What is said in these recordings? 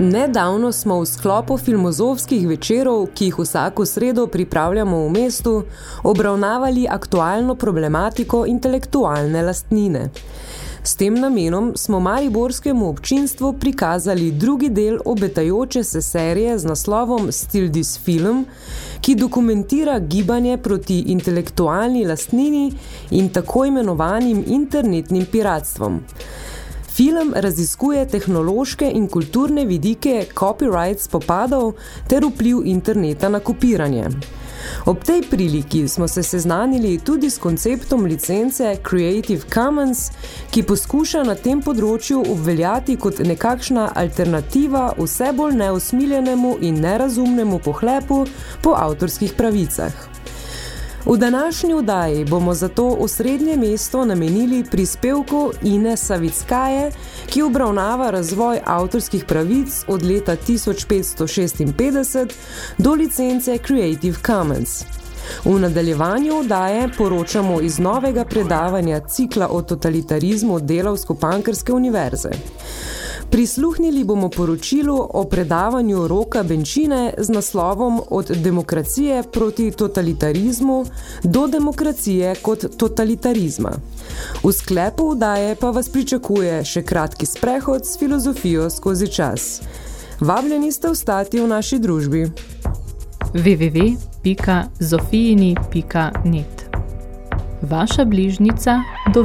Nedavno smo v sklopu filmozovskih večerov, ki jih vsako sredo pripravljamo v mestu, obravnavali aktualno problematiko intelektualne lastnine. S tem namenom smo mariborskemu občinstvu prikazali drugi del obetajoče se serije z naslovom Still This Film, ki dokumentira gibanje proti intelektualni lastnini in tako imenovanim internetnim piratstvom. Film raziskuje tehnološke in kulturne vidike copyright spopadov ter vpliv interneta na kopiranje. Ob tej priliki smo se seznanili tudi s konceptom licence Creative Commons, ki poskuša na tem področju obveljati kot nekakšna alternativa vse bolj neosmiljenemu in nerazumnemu pohlepu po avtorskih pravicah. V današnji vdaji bomo zato osrednje mesto namenili prispevku Ine Savickaje, ki obravnava razvoj avtorskih pravic od leta 1556 do licence Creative Commons. V nadaljevanju vdaje poročamo iz novega predavanja cikla o totalitarizmu Delavsko-Pankrske univerze. Prisluhnili bomo poročilu o predavanju Roka Benčine z naslovom Od demokracije proti totalitarizmu do demokracije kot totalitarizma. V sklepu vdaje pa vas pričakuje še kratki sprehod s filozofijo skozi čas. Vabljeni ste vstati v naši družbi. www.zofijini.net Vaša bližnica do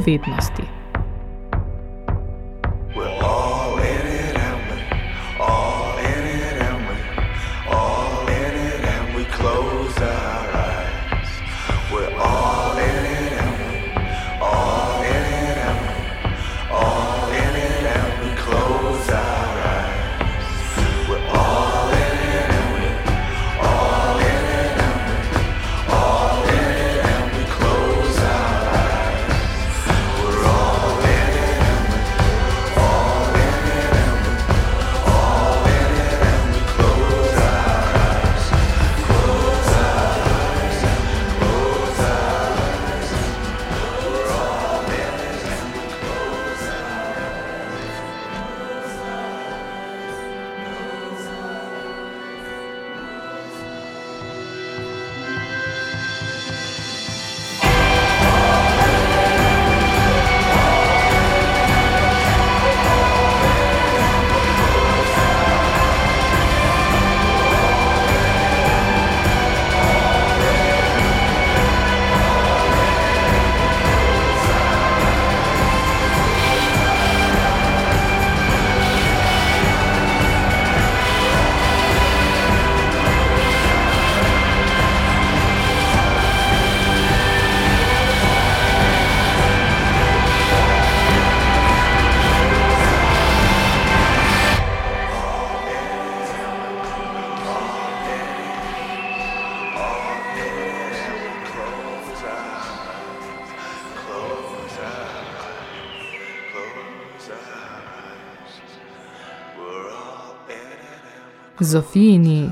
Zofijini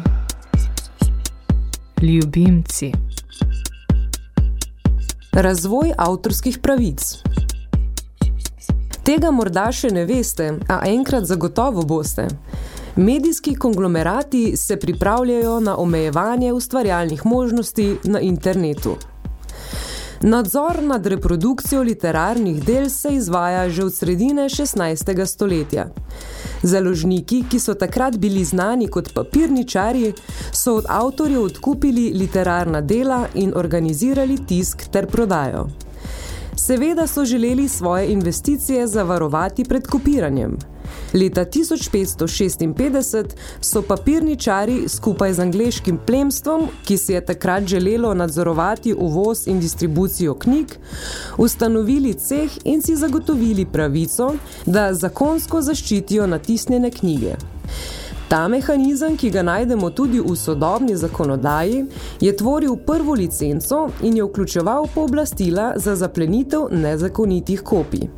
ljubimci. Razvoj avtorskih pravic Tega morda še ne veste, a enkrat zagotovo boste. Medijski konglomerati se pripravljajo na omejevanje ustvarjalnih možnosti na internetu. Nadzor nad reprodukcijo literarnih del se izvaja že od sredine 16. stoletja. Založniki, ki so takrat bili znani kot papirničari, so od avtorjev odkupili literarna dela in organizirali tisk ter prodajo. Seveda so želeli svoje investicije zavarovati pred kopiranjem. Leta 1556 so papirničari skupaj z angleškim plemstvom, ki si je takrat želelo nadzorovati uvoz in distribucijo knjig, ustanovili ceh in si zagotovili pravico, da zakonsko zaščitijo natisnjene knjige. Ta mehanizem, ki ga najdemo tudi v sodobni zakonodaji, je tvoril prvo licenco in je vključeval pooblastila za zaplenitev nezakonitih kopij.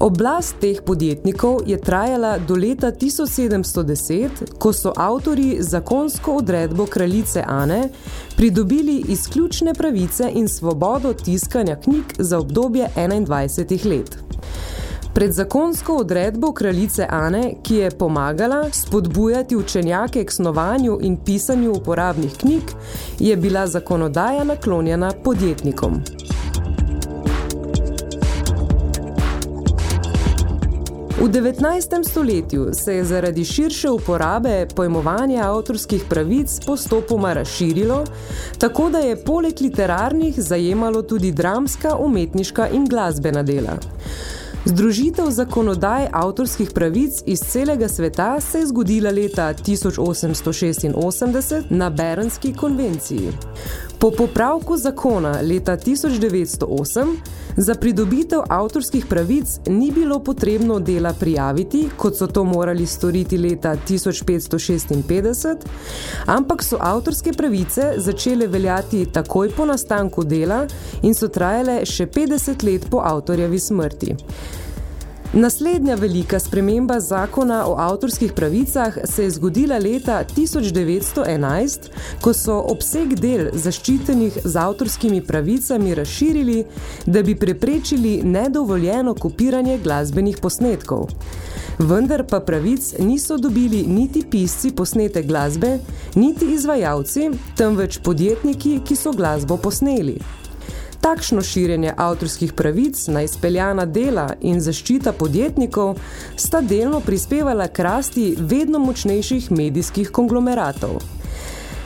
Oblast teh podjetnikov je trajala do leta 1710, ko so avtori zakonsko odredbo kraljice Ane pridobili izključne pravice in svobodo tiskanja knjig za obdobje 21 let. Pred zakonsko odredbo kraljice Ane, ki je pomagala spodbujati učenjake k snovanju in pisanju uporabnih knjig, je bila zakonodaja naklonjena podjetnikom. V 19. stoletju se je zaradi širše uporabe pojmovanja avtorskih pravic postopoma razširilo, tako da je poleg literarnih zajemalo tudi dramska, umetniška in glasbena dela. Združitev zakonodaj avtorskih pravic iz celega sveta se je zgodila leta 1886 na Berenski konvenciji. Po popravku zakona leta 1908 za pridobitev avtorskih pravic ni bilo potrebno dela prijaviti, kot so to morali storiti leta 1556, ampak so avtorske pravice začele veljati takoj po nastanku dela in so trajale še 50 let po avtorjevi smrti. Naslednja velika sprememba zakona o avtorskih pravicah se je zgodila leta 1911, ko so obseg del zaščitenih z avtorskimi pravicami razširili, da bi preprečili nedovoljeno kopiranje glasbenih posnetkov. Vendar pa pravic niso dobili niti pisci posnete glasbe, niti izvajalci, temveč podjetniki, ki so glasbo posneli. Takšno širjenje avtorskih pravic na izpeljana dela in zaščita podjetnikov sta delno prispevala k rasti vedno močnejših medijskih konglomeratov.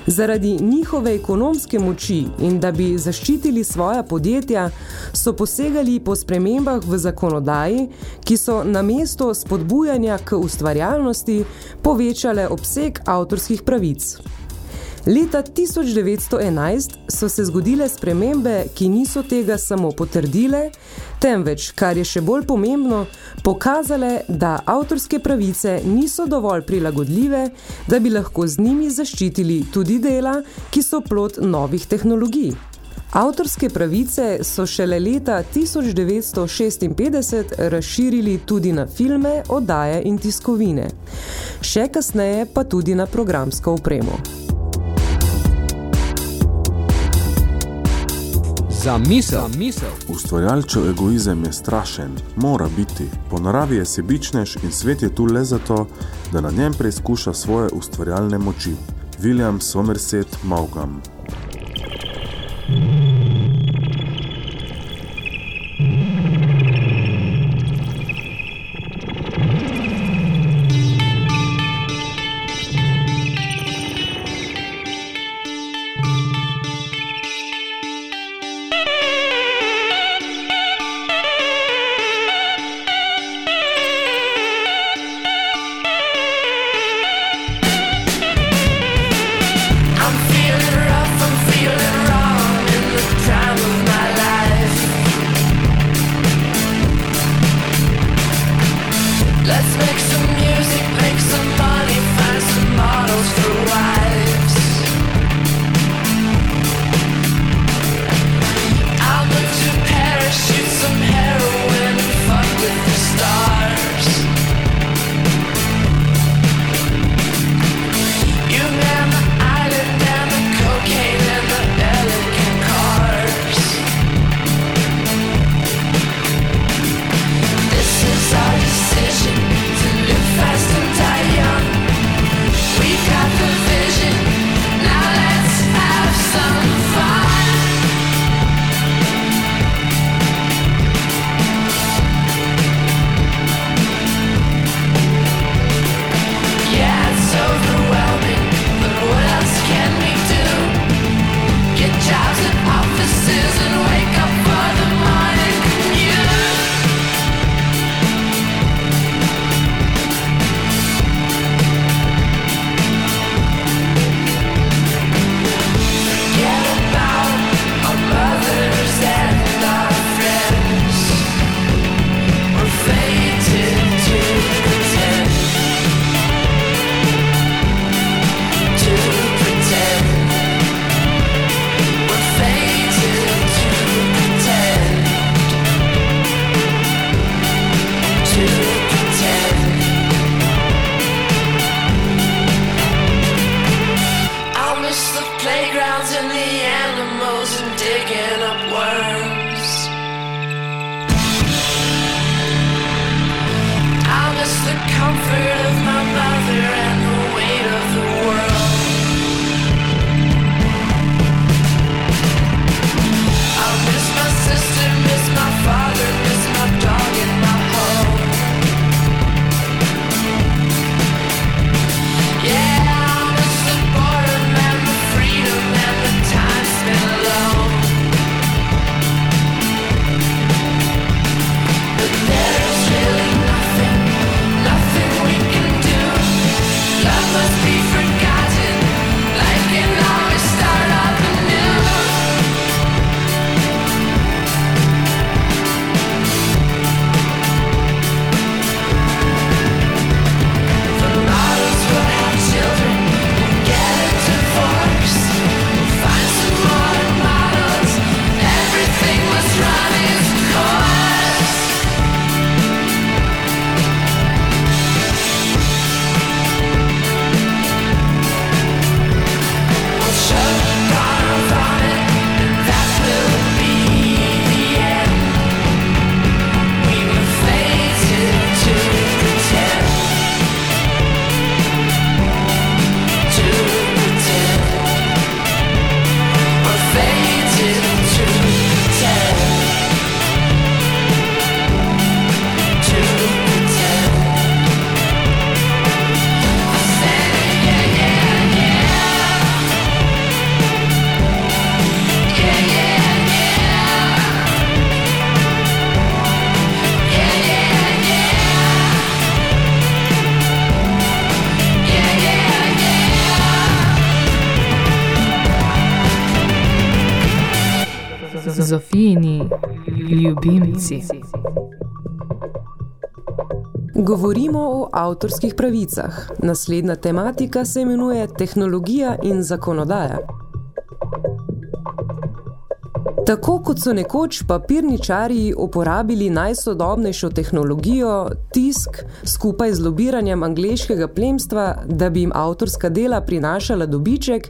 Zaradi njihove ekonomske moči in da bi zaščitili svoja podjetja, so posegali po spremembah v zakonodaji, ki so na mesto spodbujanja k ustvarjalnosti povečale obseg avtorskih pravic. Leta 1911 so se zgodile spremembe, ki niso tega samo potrdile, temveč, kar je še bolj pomembno, pokazale, da avtorske pravice niso dovolj prilagodljive, da bi lahko z njimi zaščitili tudi dela, ki so plot novih tehnologij. Avtorske pravice so šele leta 1956 razširili tudi na filme, oddaje in tiskovine. Še kasneje pa tudi na programsko opremo. Za misel. Za misel. Ustvarjalčev egoizem je strašen, mora biti. Po naravi je sebičnež in svet je tu le zato, da na njem preizkuša svoje ustvarjalne moči. William Somerset Maugham. I'm ljubimci. Govorimo o avtorskih pravicah. Naslednja tematika se imenuje tehnologija in zakonodaja. Tako kot so nekoč papirničarji uporabili najsodobnejšo tehnologijo, tisk, skupaj z lobiranjem angleškega plemstva, da bi jim avtorska dela prinašala dobiček,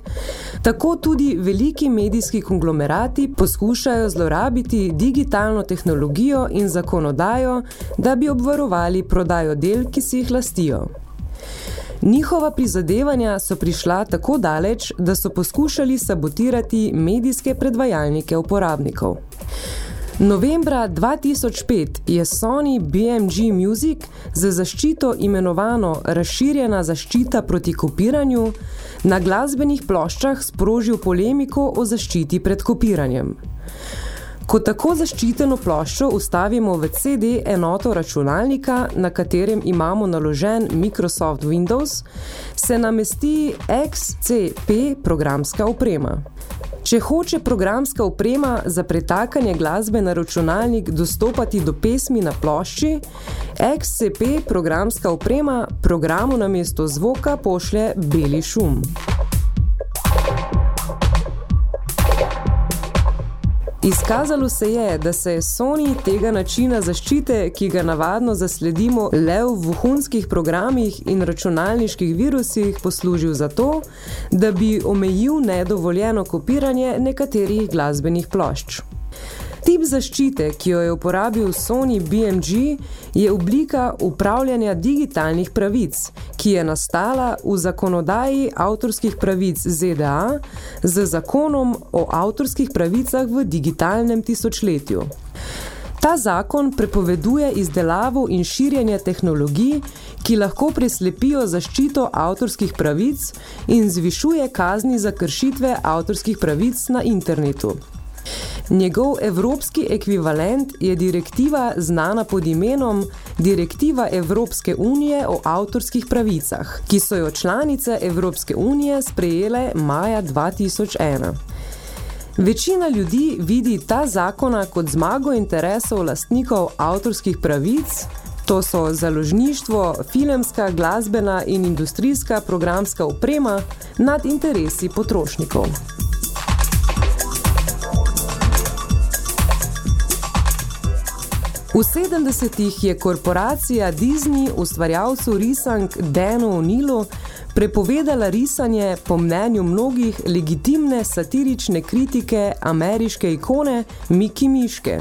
tako tudi veliki medijski konglomerati poskušajo zlorabiti digitalno tehnologijo in zakonodajo, da bi obvarovali prodajo del, ki si jih lastijo. Njihova prizadevanja so prišla tako daleč, da so poskušali sabotirati medijske predvajalnike uporabnikov. Novembra 2005 je Sony BMG Music za zaščito imenovano razširjena zaščita proti kopiranju na glasbenih ploščah sprožil polemiko o zaščiti pred kopiranjem. Ko tako zaščiteno ploščo ustavimo v CD enoto računalnika, na katerem imamo naložen Microsoft Windows, se namesti XCP programska oprema. Če hoče programska oprema za pretakanje glasbe na računalnik dostopati do pesmi na plošči, XCP programska oprema programu namesto zvoka pošlje beli šum. Izkazalo se je, da se je Sony tega načina zaščite, ki ga navadno zasledimo le v vohunskih programih in računalniških virusih, poslužil za to, da bi omejil nedovoljeno kopiranje nekaterih glasbenih plošč. Tip zaščite, ki jo je uporabil Sony BMG, je oblika upravljanja digitalnih pravic, ki je nastala v zakonodaji avtorskih pravic ZDA z zakonom o avtorskih pravicah v digitalnem tisočletju. Ta zakon prepoveduje izdelavo in širjenje tehnologij, ki lahko preslepijo zaščito avtorskih pravic in zvišuje kazni za kršitve avtorskih pravic na internetu. Njegov evropski ekvivalent je direktiva znana pod imenom Direktiva Evropske unije o avtorskih pravicah, ki so jo članice Evropske unije sprejele maja 2001. Večina ljudi vidi ta zakona kot zmago interesov lastnikov avtorskih pravic, to so založništvo, filmska, glasbena in industrijska programska oprema nad interesi potrošnikov. V 70-ih je korporacija Disney ustvarjalcu risank Danu O'Neillu prepovedala risanje po mnenju mnogih legitimne satirične kritike ameriške ikone Miki Miške.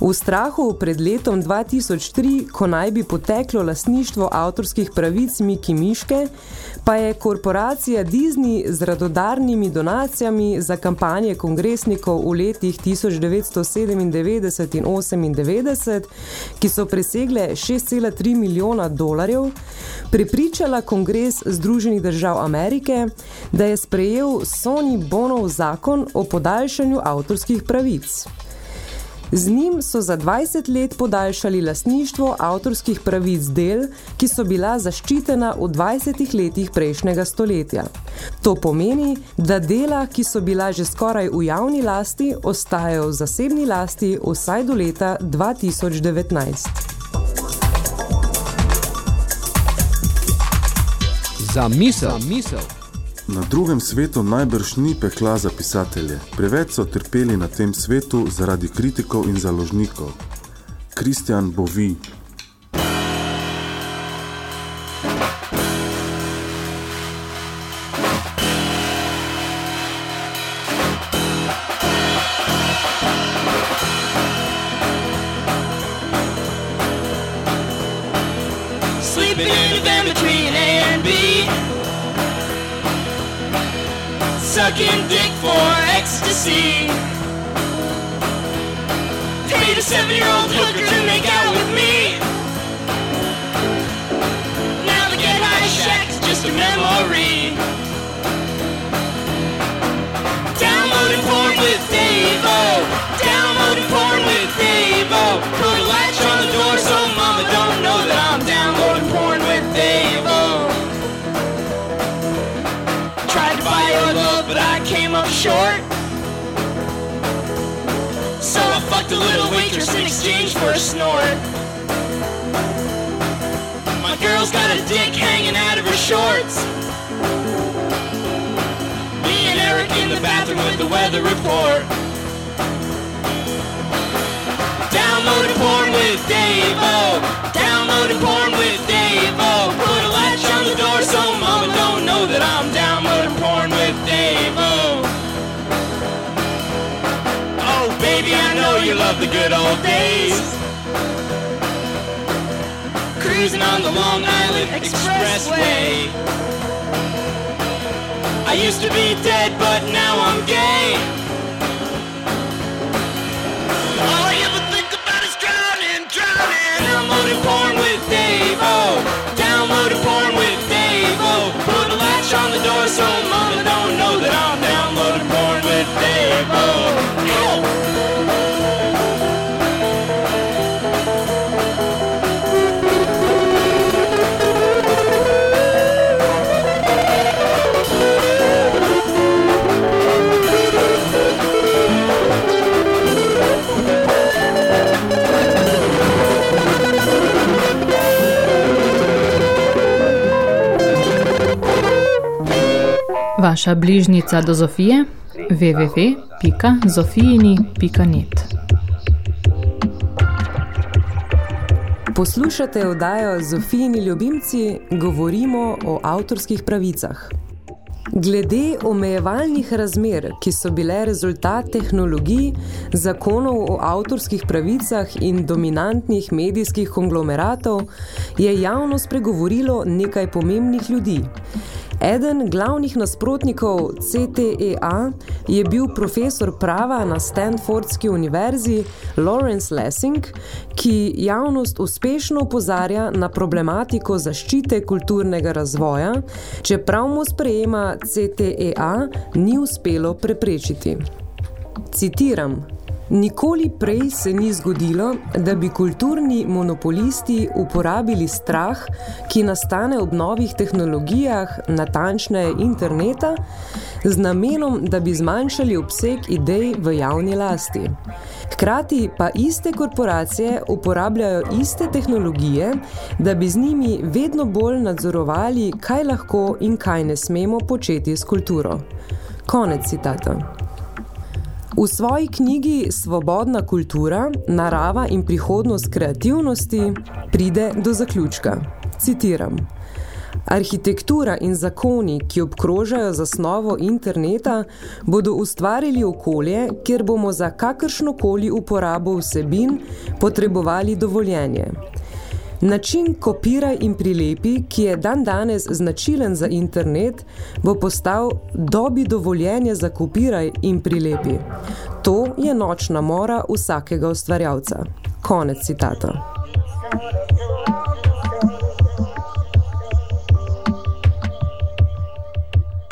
V strahu pred letom 2003, ko naj bi poteklo lastništvo avtorskih pravic Miki Miške, pa je korporacija Disney z radodarnimi donacijami za kampanje kongresnikov v letih 1997 in 98, ki so presegle 6,3 milijona dolarjev, prepričala kongres Združenih držav Amerike, da je sprejel Sony Bonov zakon o podaljšanju avtorskih pravic. Z njim so za 20 let podaljšali lastništvo avtorskih pravic del, ki so bila zaščitena v 20 letih prejšnjega stoletja. To pomeni, da dela, ki so bila že skoraj v javni lasti, ostajajo v zasebni lasti vsaj do leta 2019. Za misel. Za misel. Na drugem svetu najbrž ni pekla za pisatelje. Preveč so trpeli na tem svetu zaradi kritikov in založnikov. Kristjan Bovi. Baby, I know you love the good old days. Cruising on the Long Island Expressway. I used to be dead, but now I'm gay. Vaša bližnica do Zofije www.zofijini.net Poslušate oddajo Zofijini ljubimci, govorimo o avtorskih pravicah. Glede omejevalnih razmer, ki so bile rezultat tehnologij, zakonov o avtorskih pravicah in dominantnih medijskih konglomeratov, je javno spregovorilo nekaj pomembnih ljudi. Eden glavnih nasprotnikov CTEA je bil profesor prava na Stanfordski univerzi Lawrence Lessing, ki javnost uspešno opozarja na problematiko zaščite kulturnega razvoja, čeprav mu sprejema CTEA ni uspelo preprečiti. Citiram. Nikoli prej se ni zgodilo, da bi kulturni monopolisti uporabili strah, ki nastane ob novih tehnologijah, natančneje interneta, z namenom, da bi zmanjšali obseg idej v javni lasti. Hkrati pa iste korporacije uporabljajo iste tehnologije, da bi z njimi vedno bolj nadzorovali, kaj lahko in kaj ne smemo početi s kulturo. Konec citata. V svoji knjigi Svobodna kultura, narava in prihodnost kreativnosti pride do zaključka. Citiram. Arhitektura in zakoni, ki obkrožajo zasnovo interneta, bodo ustvarili okolje, kjer bomo za kakršnokoli uporabo vsebin potrebovali dovoljenje. Način kopiraj in prilepi, ki je dan danes značilen za internet, bo postal dobi dovoljenje za kopiraj in prilepi. To je nočna mora vsakega ustvarjalca. Konec citata.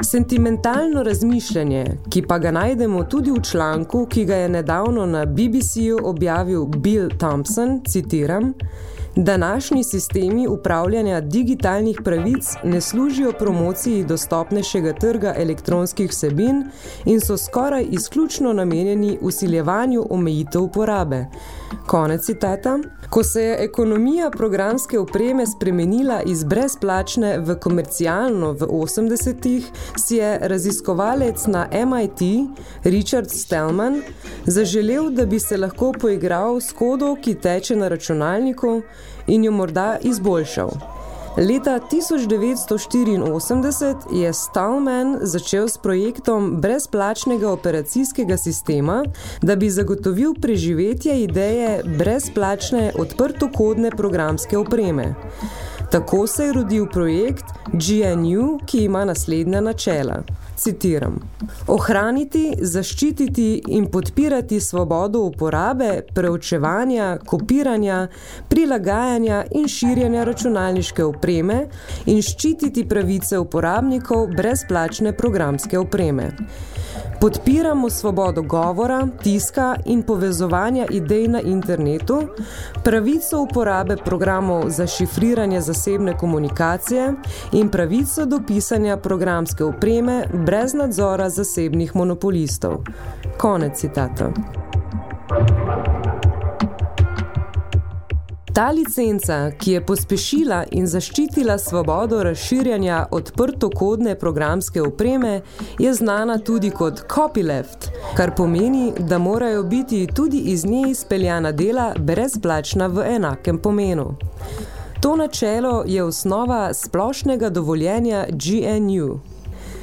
Sentimentalno razmišljanje, ki pa ga najdemo tudi v članku, ki ga je nedavno na BBC-ju objavil Bill Thompson, citiram, Današnji sistemi upravljanja digitalnih pravic ne služijo promociji dostopnejšega trga elektronskih vsebin in so skoraj izključno namenjeni usiljevanju omejitev uporabe. Konec citata. Ko se je ekonomija programske opreme spremenila iz brezplačne v komercialno v 80-ih, si je raziskovalec na MIT, Richard Stellman, zaželel, da bi se lahko poigral s kodo, ki teče na računalniku in jo morda izboljšal. Leta 1984 je Stallman začel s projektom brezplačnega operacijskega sistema, da bi zagotovil preživetje ideje brezplačne odprtokodne programske opreme. Tako se je rodil projekt GNU, ki ima naslednja načela. Citiram. Ohraniti, zaščititi in podpirati svobodo uporabe, preučevanja, kopiranja, prilagajanja in širjenja računalniške opreme in ščititi pravice uporabnikov brezplačne programske opreme. Podpiramo svobodo govora, tiska in povezovanja idej na internetu, pravico uporabe programov za šifriranje zasebne komunikacije in pravico do pisanja programske opreme brez nadzora zasebnih monopolistov. Konec citata. Ta licenca, ki je pospešila in zaščitila svobodo razširjanja odprtokodne programske opreme, je znana tudi kot copyleft, kar pomeni, da morajo biti tudi iz nje izpeljana dela brezplačna v enakem pomenu. To načelo je osnova splošnega dovoljenja GNU.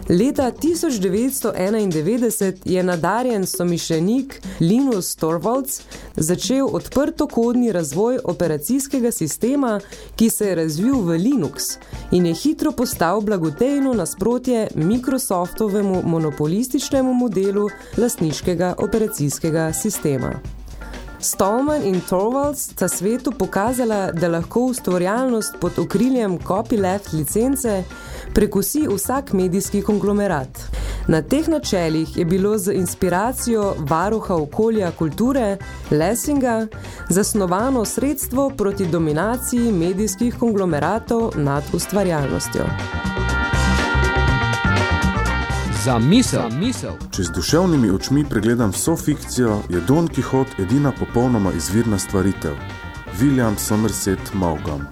Leta 1991 je nadarjen somišljenik Linus Torvalds začel odprtokodni razvoj operacijskega sistema, ki se je razvil v Linux in je hitro postal blagotejno nasprotje Microsoftovemu monopolističnemu modelu lastniškega operacijskega sistema. Stallman in Torvalds sta svetu pokazala, da lahko ustvarjalnost pod okriljem copyleft licence prekusi vsak medijski konglomerat. Na teh načelih je bilo z inspiracijo varuha okolja kulture, Lessinga, zasnovano sredstvo proti dominaciji medijskih konglomeratov nad ustvarjalnostjo. Za misel, Za misel. Če z duševnimi očmi pregledam vso fikcijo, je Don Quixote edina popolnoma izvirna stvaritev. William Somerset Maugham.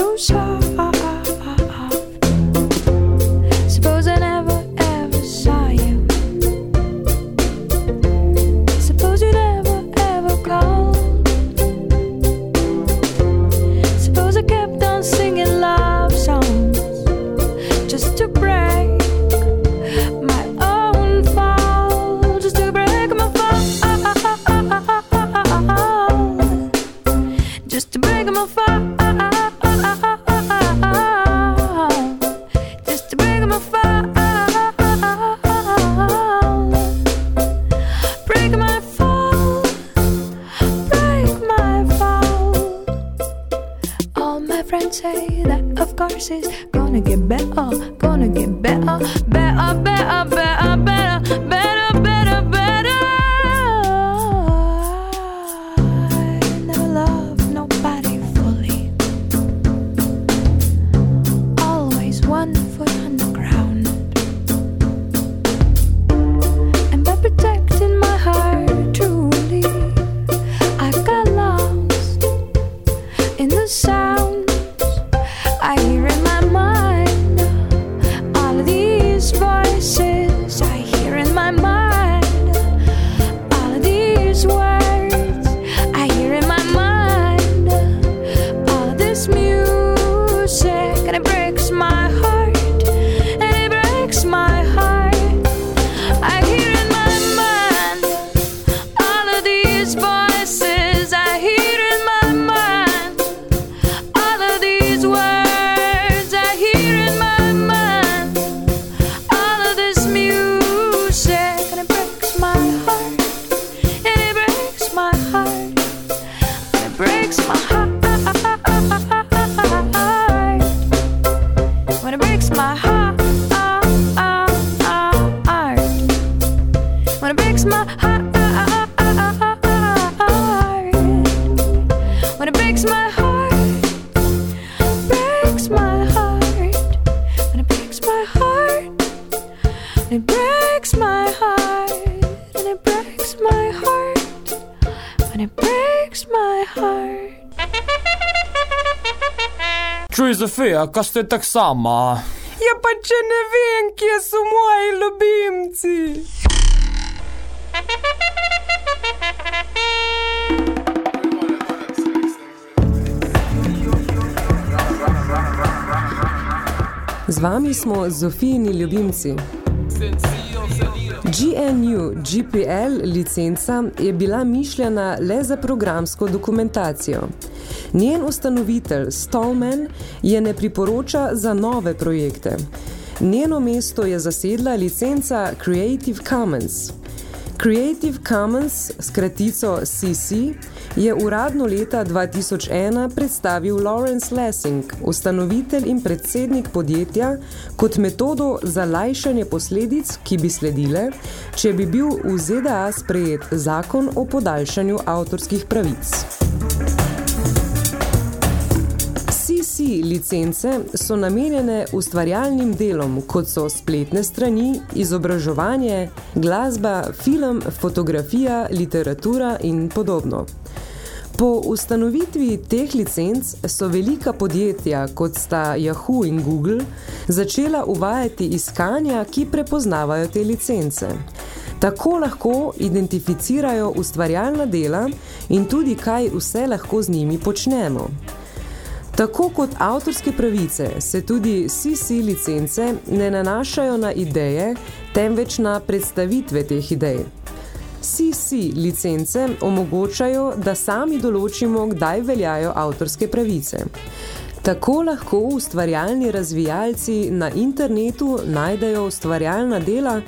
就像 Zofija, kaj ste tak sama? Ja, pa če ne vem, kje so moji ljubimci. Z vami smo Zofijini ljubimci. GNU GPL licenca je bila mišljena le za programsko dokumentacijo. Njen ustanovitelj Stallman je ne priporoča za nove projekte. Njeno mesto je zasedla licenca Creative Commons. Creative Commons, s kratico CC, je uradno leta 2001 predstavil Lawrence Lessing, ustanovitelj in predsednik podjetja, kot metodo za lajšanje posledic, ki bi sledile, če bi bil v ZDA sprejet zakon o podaljšanju avtorskih pravic. CC licence so namenjene ustvarjalnim delom, kot so spletne strani, izobraževanje, glasba, film, fotografija, literatura in podobno. Po ustanovitvi teh licenc so velika podjetja, kot sta Yahoo in Google, začela uvajati iskanja, ki prepoznavajo te licence. Tako lahko identificirajo ustvarjalna dela in tudi, kaj vse lahko z njimi počnemo. Tako kot avtorske pravice se tudi CC licence ne nanašajo na ideje, temveč na predstavitve teh idej. CC licence omogočajo, da sami določimo, kdaj veljajo avtorske pravice. Tako lahko ustvarjalni razvijalci na internetu najdejo ustvarjalna dela,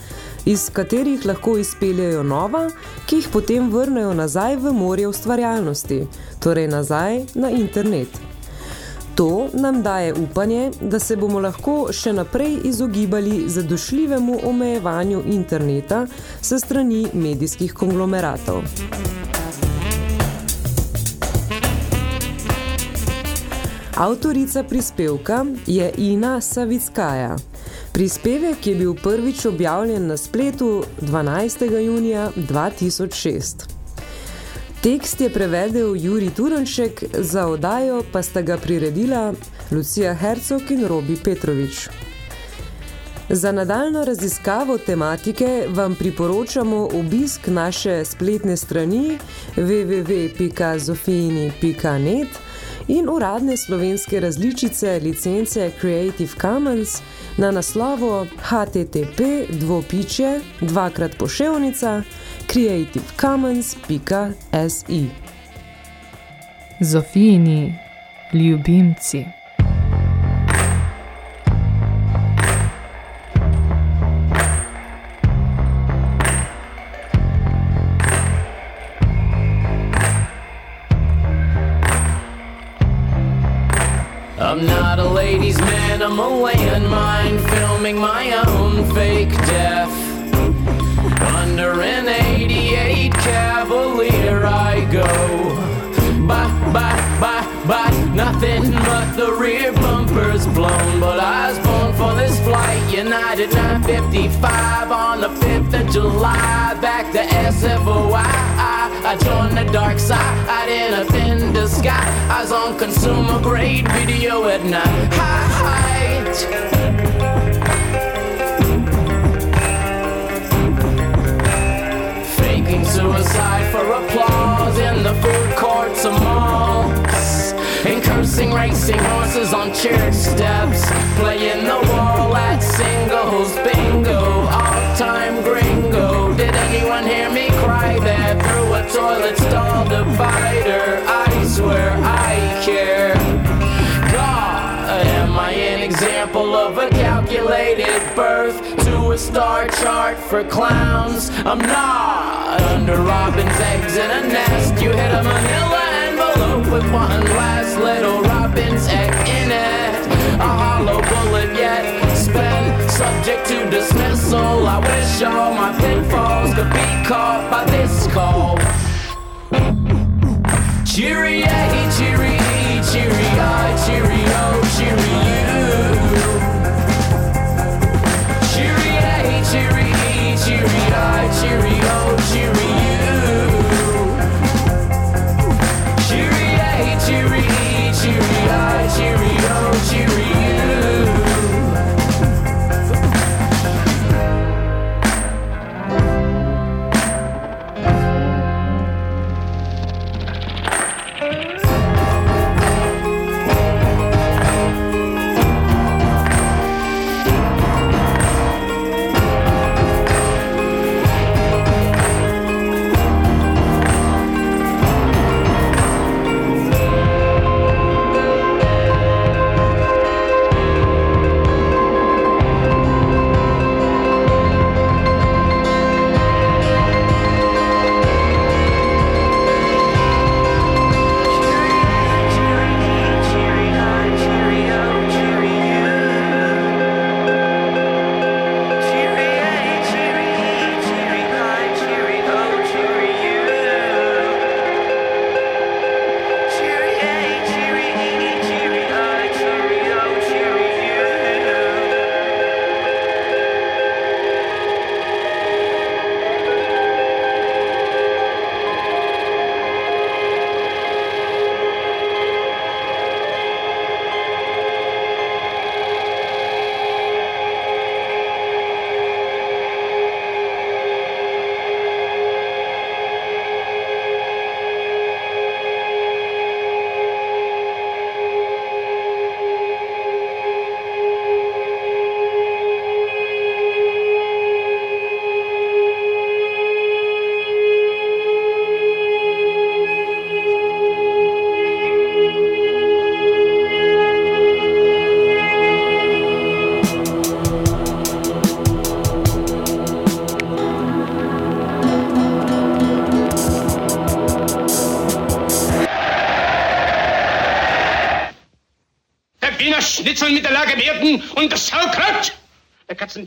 iz katerih lahko izpeljajo nova, ki jih potem vrnejo nazaj v morje ustvarjalnosti, torej nazaj na internet. To nam daje upanje, da se bomo lahko še naprej izogibali zadošljivemu omejevanju interneta se strani medijskih konglomeratov. Avtorica prispevka je Ina Savickaja. Prispevek je bil prvič objavljen na spletu 12. junija 2006. Tekst je prevedel Juri Turanšek, za odajo pa sta ga priredila Lucija Hercog in Robi Petrovič. Za nadaljno raziskavo tematike vam priporočamo obisk naše spletne strani www.zofijini.net in uradne slovenske različice licence Creative Commons na naslovo http dvopiče dvakrat poševnica creativecommons.si Zofijini ljubimci. To SFOI. I joined the dark side in a thin disguise. I was on consumer grade video at night. Faking suicide for applause in the food courts of malls. And cursing racing horses on church steps. Playing the wall at singles bingo. All time gringo. Anyone hear me cry there through a toilet stall divider? I swear I care. God, am I an example of a calculated birth to a star chart for clowns? I'm not under robin's eggs in a nest. You hit a manila envelope with one last little robin's subject to dismissal. I wish all my pitfalls could be caught by this call. Cheery, cheery, cheery, cheerio, cheery you.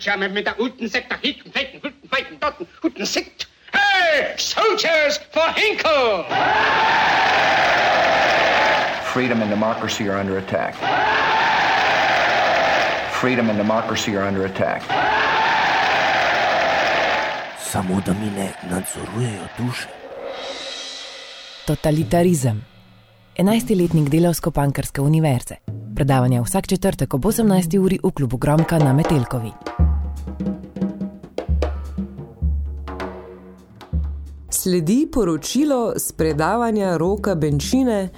Katzenscharme mit der guten Sekt, der hinten, feiten, guten, feiten, dorten, guten Sekt. Hey, Soldiers for Hinkle! Freedom and democracy are under attack. Freedom and democracy are under attack. Samo da mi ne nadzorujejo duše. Totalitarizem. 11-letnik delavsko-pankarske univerze. Predavanja vsak četrtek ob 18. uri v klubu Gromka na Metelkovi. Sledi poročilo z predavanja Roka Benčine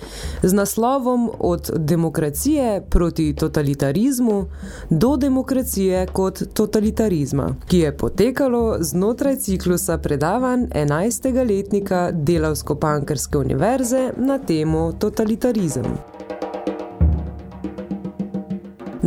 z naslovom Od demokracije proti totalitarizmu do demokracije kot totalitarizma, ki je potekalo znotraj ciklusa predavanj 11. letnika Delavsko-Pankrske univerze na temo totalitarizem.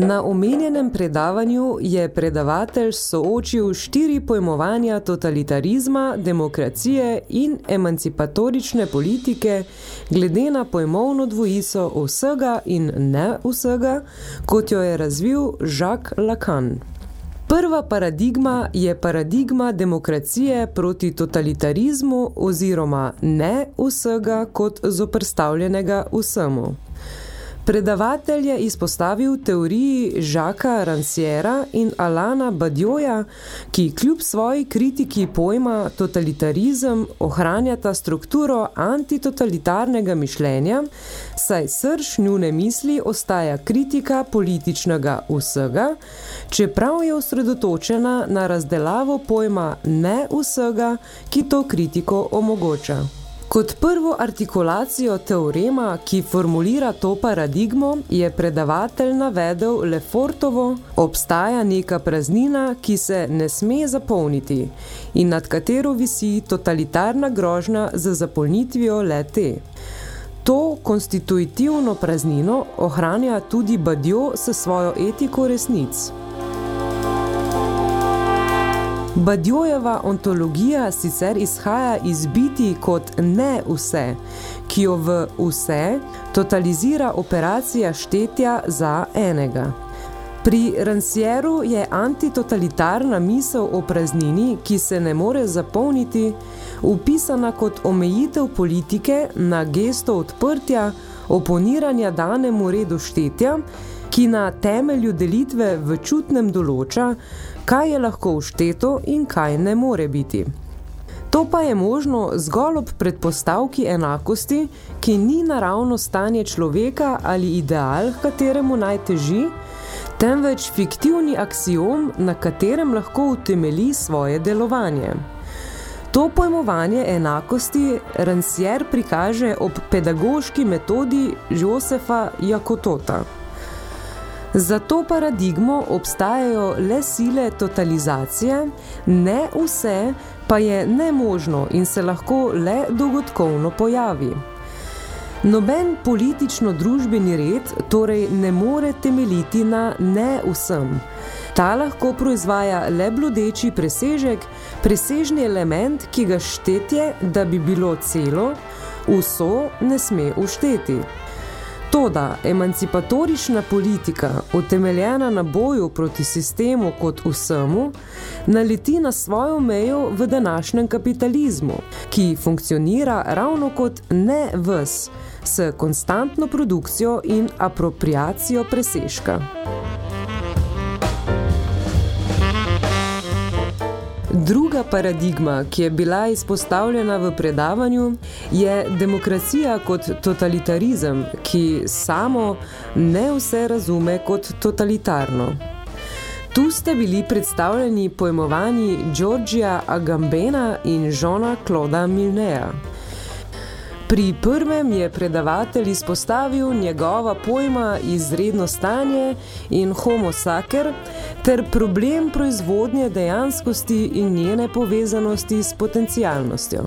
Na omenjenem predavanju je predavatelj soočil štiri pojmovanja totalitarizma, demokracije in emancipatorične politike glede na pojmovno dvojico vsega in ne vsega, kot jo je razvil Jacques Lacan. Prva paradigma je paradigma demokracije proti totalitarizmu oziroma ne vsega kot zoprstavljenega vsemu. Predavatelj je izpostavil teoriji Žaka Ranciera in Alana Badjoja, ki kljub svoji kritiki pojma totalitarizem ohranjata strukturo antitotalitarnega mišljenja, saj srž njune misli ostaja kritika političnega vsega, čeprav je osredotočena na razdelavo pojma ne vsega, ki to kritiko omogoča. Kot prvo artikulacijo teorema, ki formulira to paradigmo, je predavatelj navedel Lefortovo, obstaja neka praznina, ki se ne sme zapolniti in nad katero visi totalitarna grožnja za zapolnitvijo le te. To konstituitivno praznino ohranja tudi Badjo s svojo etiko resnic. Badjojeva ontologija sicer izhaja iz biti kot ne vse, ki jo v vse totalizira operacija štetja za enega. Pri Rancieru je antitotalitarna misel o praznini, ki se ne more zapolniti, upisana kot omejitev politike na gesto odprtja, oponiranja danemu redu štetja, ki na temelju delitve v čutnem določa, kaj je lahko všteto in kaj ne more biti. To pa je možno zgolj ob predpostavki enakosti, ki ni naravno stanje človeka ali ideal, kateremu naj teži, temveč fiktivni aksiom, na katerem lahko utemeli svoje delovanje. To pojmovanje enakosti Rancier prikaže ob pedagoški metodi Josefa Jakotota. Za to paradigmo obstajajo le sile totalizacije, ne vse pa je nemožno in se lahko le dogodkovno pojavi. Noben politično-družbeni red torej ne more temeljiti na ne vsem. Ta lahko proizvaja le blodeči presežek, presežni element, ki ga štetje, da bi bilo celo, vso ne sme ušteti. Toda emancipatorična politika, utemeljena na boju proti sistemu kot vsemu, naleti na svojo mejo v današnjem kapitalizmu, ki funkcionira ravno kot ne ves, s konstantno produkcijo in apropriacijo presežka. Druga paradigma, ki je bila izpostavljena v predavanju, je demokracija kot totalitarizem, ki samo ne vse razume kot totalitarno. Tu ste bili predstavljeni pojmovani Georgia Agambena in Žona Kloda Milnea. Pri prvem je predavatelj izpostavil njegova pojma izredno stanje in homo sacer ter problem proizvodnje dejanskosti in njene povezanosti s potencialnostjo.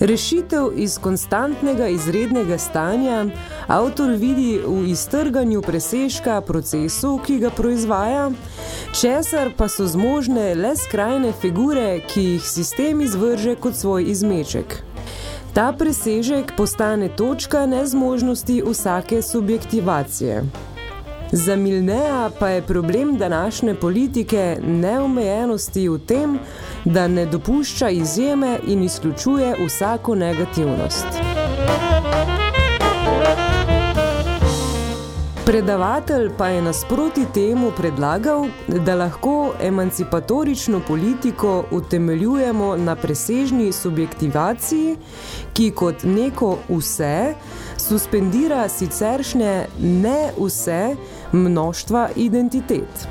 Rešitev iz konstantnega izrednega stanja avtor vidi v iztrganju presežka procesu, ki ga proizvaja, česar pa so zmožne le skrajne figure, ki jih sistem izvrže kot svoj izmeček. Ta presežek postane točka nezmožnosti vsake subjektivacije. Za Milnea pa je problem današnje politike neomejenosti v tem, da ne dopušča izjeme in izključuje vsako negativnost. Predavatelj pa je nasproti temu predlagal, da lahko emancipatorično politiko utemeljujemo na presežni subjektivaciji, ki kot neko vse suspendira siceršnje ne vse množstva identitet.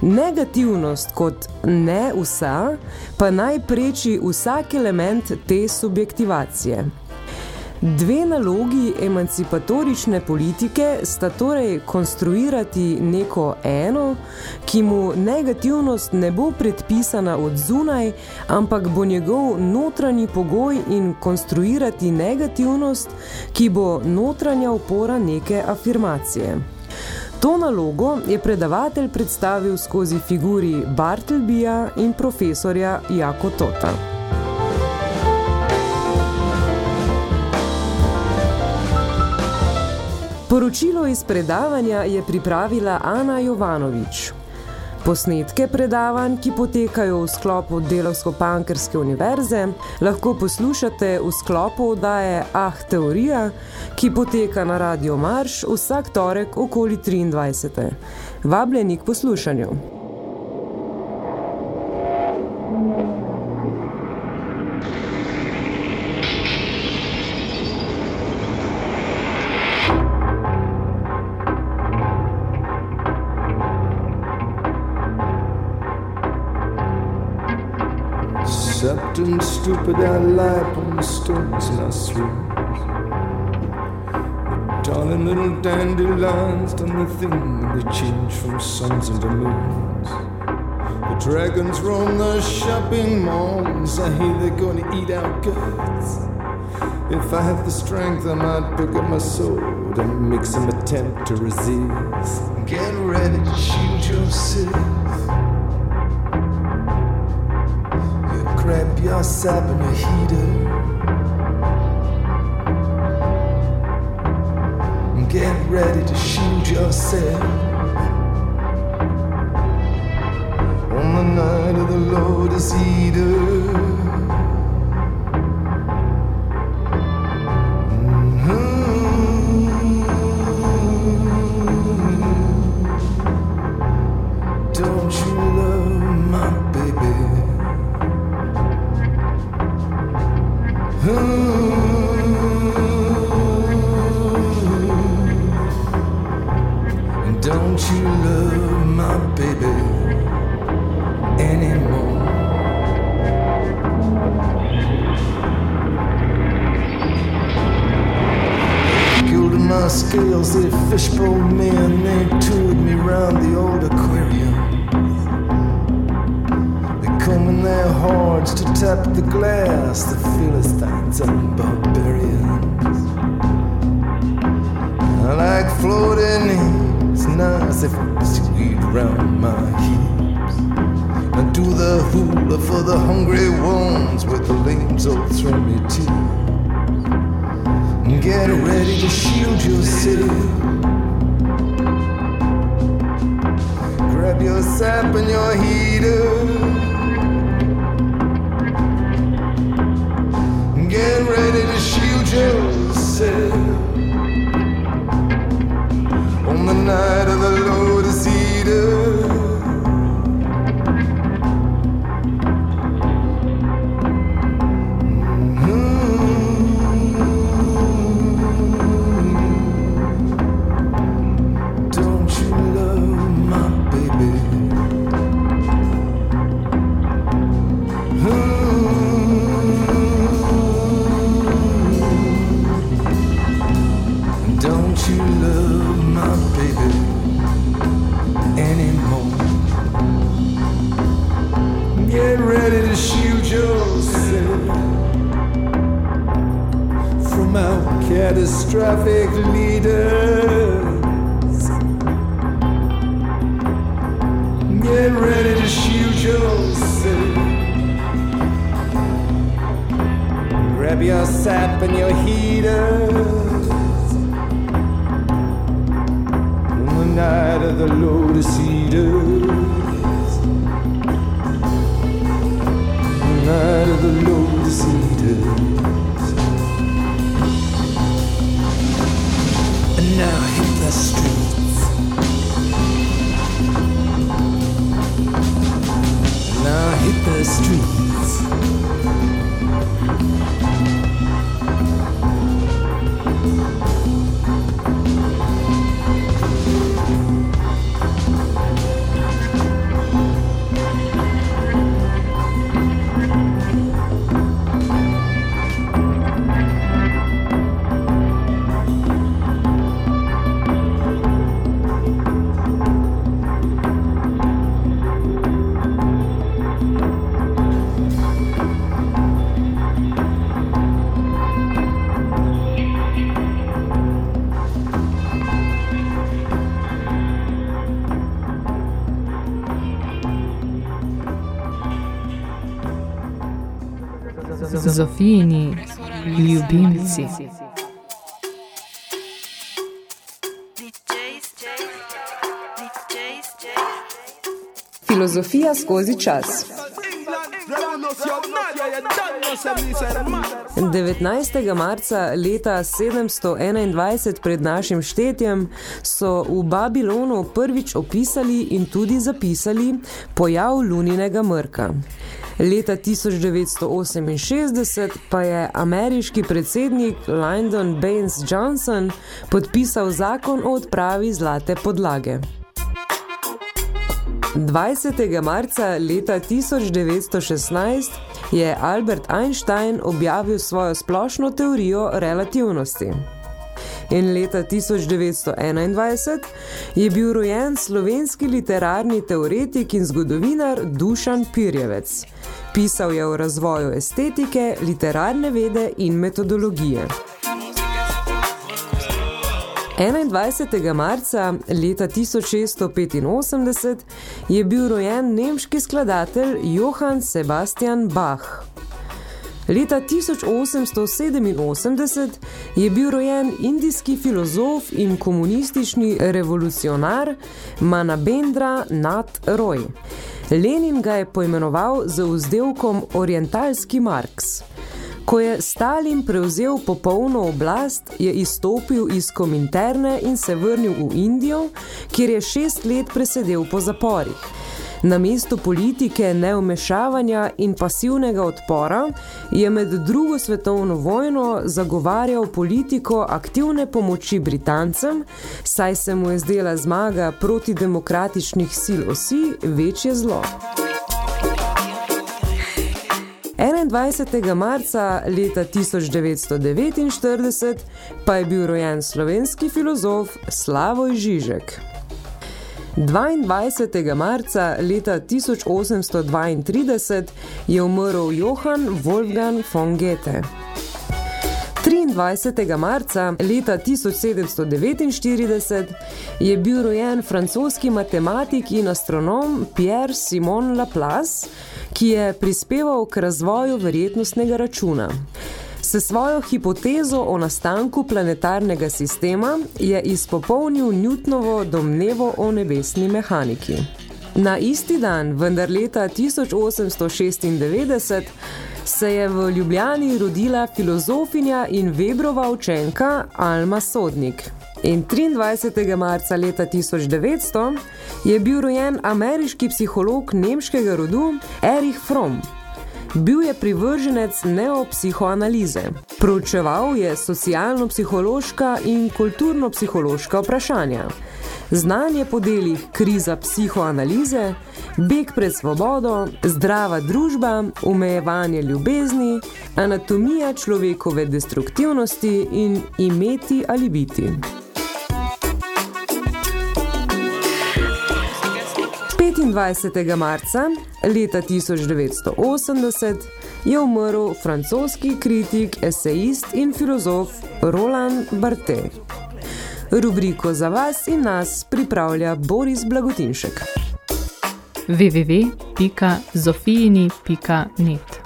Negativnost kot ne vsa pa naj preči vsak element te subjektivacije. Dve nalogi emancipatorične politike sta torej konstruirati neko eno, ki mu negativnost ne bo predpisana od zunaj, ampak bo njegov notranji pogoj in konstruirati negativnost, ki bo notranja opora neke afirmacije. To nalogo je predavatelj predstavil skozi figuri Bartlebija in profesorja Jako Tota. Poročilo iz predavanja je pripravila Ana Jovanovič. Posnetke predavanj, ki potekajo v sklopu Delovsko-Pankerske univerze, lahko poslušate v sklopu oddaje Ah Teorija, ki poteka na Radio Marš vsak torek okoli 23. Vabljeni k poslušanju. And stupid I lie upon the stones our swoons. The darling little dandelions done the thing and they change from suns into moons. The dragons roam the shopping malls. I hear they're gonna eat our guts. If I had the strength, I might pick up my sword and make some attempt to resist. Get ready to shield yourself. outside but not get ready to shield yourself. On the night of the lotus cedar Eater. Tap the glass, the Philistines and barbarians. I like floating names, nice if sweet round my hips. And do the hula for the hungry ones with the lames all throw me. And Get ready to shield your city. Grab your sap and your heater. Get ready to shield yourself. On the night of the Lotus catastrophic leaders. Get ready to shield yourself. Grab your sap and your heaters. On the night of the Lotus Eaters. Zofijini ljubimci. Filozofija skozi čas. 19. marca leta 721 pred našim štetjem so v Babilonu prvič opisali in tudi zapisali pojav luninega mrka. Leta 1968 pa je ameriški predsednik Lyndon Baines Johnson podpisal zakon o odpravi zlate podlage. 20. marca leta 1916 je Albert Einstein objavil svojo splošno teorijo relativnosti. In leta 1921 je bil rojen slovenski literarni teoretik in zgodovinar Dušan Pirjevec. Pisal je o razvoju estetike, literarne vede in metodologije. 21. marca leta 1685 je bil rojen nemški skladatelj Johann Sebastian Bach. Leta 1887 je bil rojen indijski filozof in komunistični revolucionar Manabendra Nath Roy. Lenin ga je poimenoval z vzdevkom Orientalski Marks. Ko je Stalin prevzel popolno oblast, je izstopil iz Kominterne in se vrnil v Indijo, kjer je šest let presedel po zaporih. Na mesto politike neomešavanja in pasivnega odpora je med drugo svetovno vojno zagovarjal politiko aktivne pomoči Britancem, saj se mu je zdela zmaga proti demokratičnih sil osi večje zlo. 21. marca leta 1949 pa je bil rojen slovenski filozof Slavoj Žižek. 22. marca leta 1832 je umrl Johann Wolfgang von Goethe. 23. marca leta 1749 je bil rojen francoski matematik in astronom Pierre Simon Laplace, ki je prispeval k razvoju verjetnostnega računa. S svojo hipotezo o nastanku planetarnega sistema je izpopolnil Newtonovo domnevo o nebesni mehaniki. Na isti dan, vendar leta 1896, se je v Ljubljani rodila filozofinja in Webrova učenka Alma Sodnik. In 23. marca leta 1900 je bil rojen ameriški psiholog nemškega rodu Erich Fromm. Bil je privrženec neopsihoanalize. Proučeval je socialno-psihološka in kulturno-psihološka vprašanja. Znanje po delih kriza psihoanalize, beg pred svobodo, zdrava družba, omejevanje ljubezni, anatomija človekove destruktivnosti in imeti ali biti. 25. marca leta 1980 je umrl francoski kritik, esejist in filozof Roland Barthes. Rubriko za vas in nas pripravlja Boris Blagotinšek. www.zofijini.net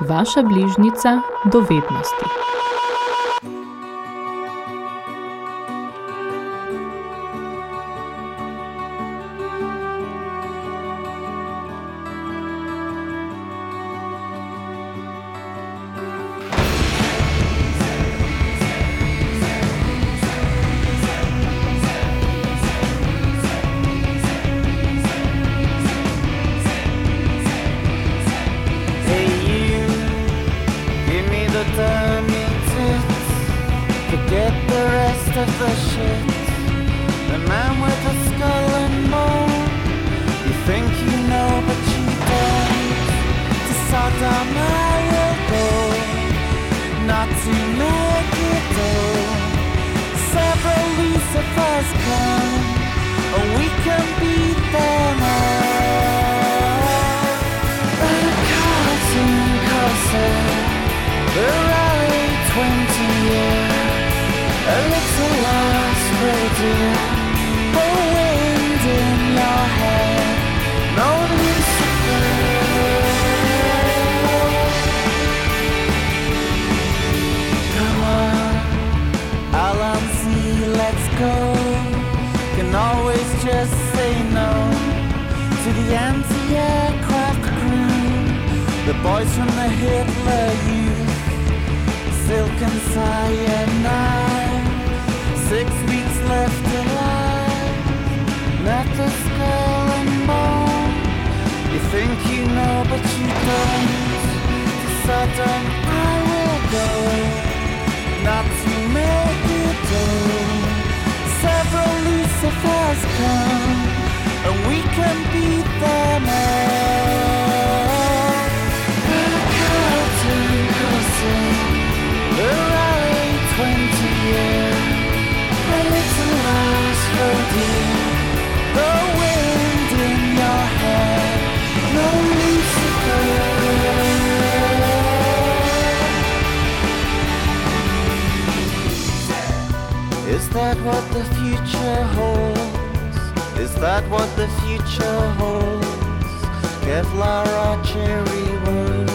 Vaša bližnica do Forget the rest of the shit. The man with the skull and bone. You think you know, but you don't. To Sodom I will go, not to make it Megiddo. Several Lucifers come, and we can beat them all. A cartoon 20 years, a little lost wind in your hair. No. Come on, I'll let's go. Can always just say no to the anti-aircraft crew. The boys from the Hitler Youth silk and cyanide six weeks left alive, not the skull and bone. You think you know, but you don't. To Sodom I will go, not to make it home. Several Lucifers come, and we can beat them all. Is that what the future holds? Is that what the future holds? Kevlar or cherry wood,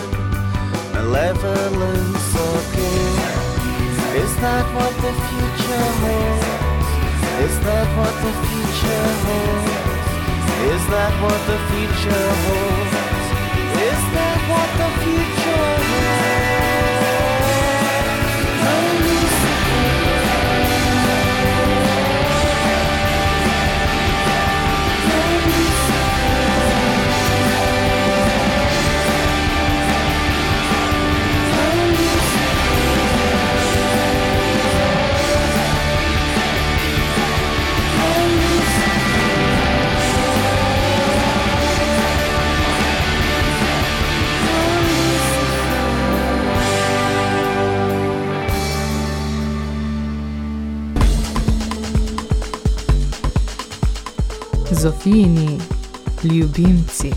malevolence good? Is that what the future holds? Is that what the future holds? Is that what the future holds? Is that what the future holds? Zofijini ljubimci.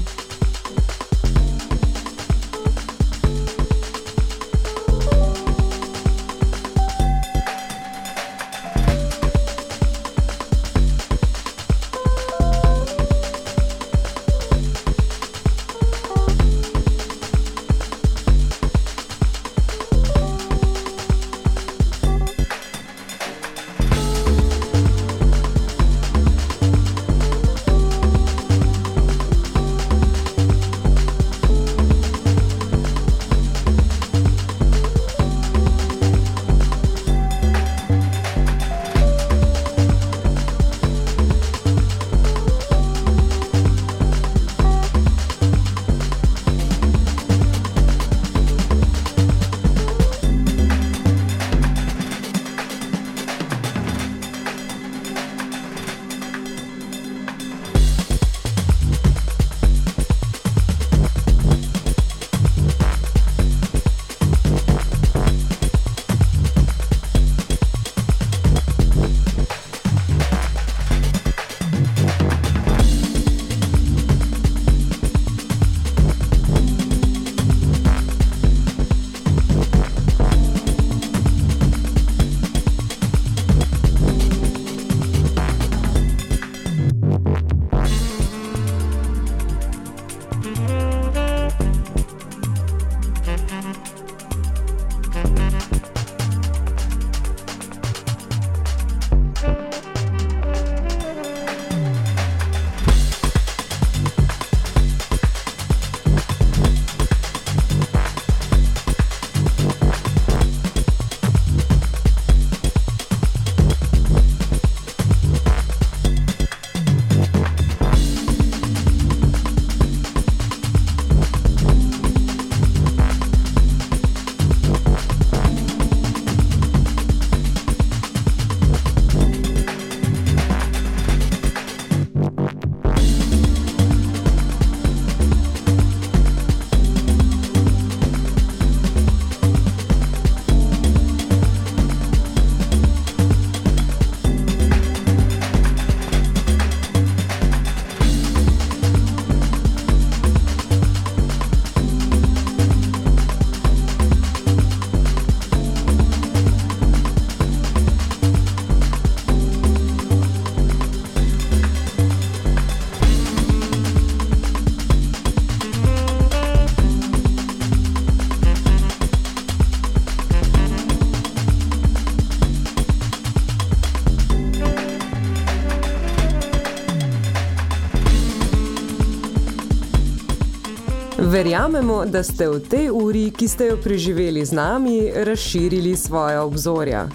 Verjamemo, da ste v tej uri, ki ste jo preživeli z nami, razširili svoje obzorja.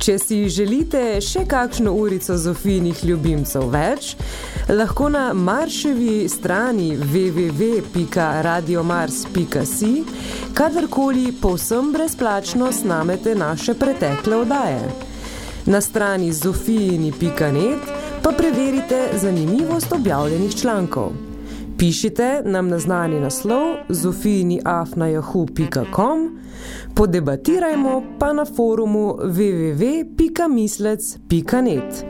Če si želite še kakšno urico Zofijinih ljubimcev več, lahko na Marševi strani www.radiomars.si kadarkoli povsem brezplačno snamete naše pretekle odaje. Na strani zofijini.net pa preverite zanimivost objavljenih člankov. Pišite nam na znani naslov zofijiniafnajahu.com, podebatirajmo pa na forumu www.mislec.net.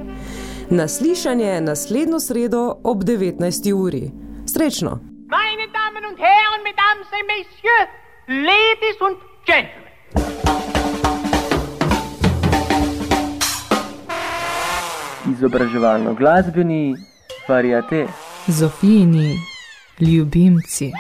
Naslišanje naslednjo sredo ob 19. uri. Srečno! Meine Damen und Herren, Mesdames et Messieurs, Ladies und Gentlemen. Izobraževalno-glasbeni variate. Zofijini ljubimci.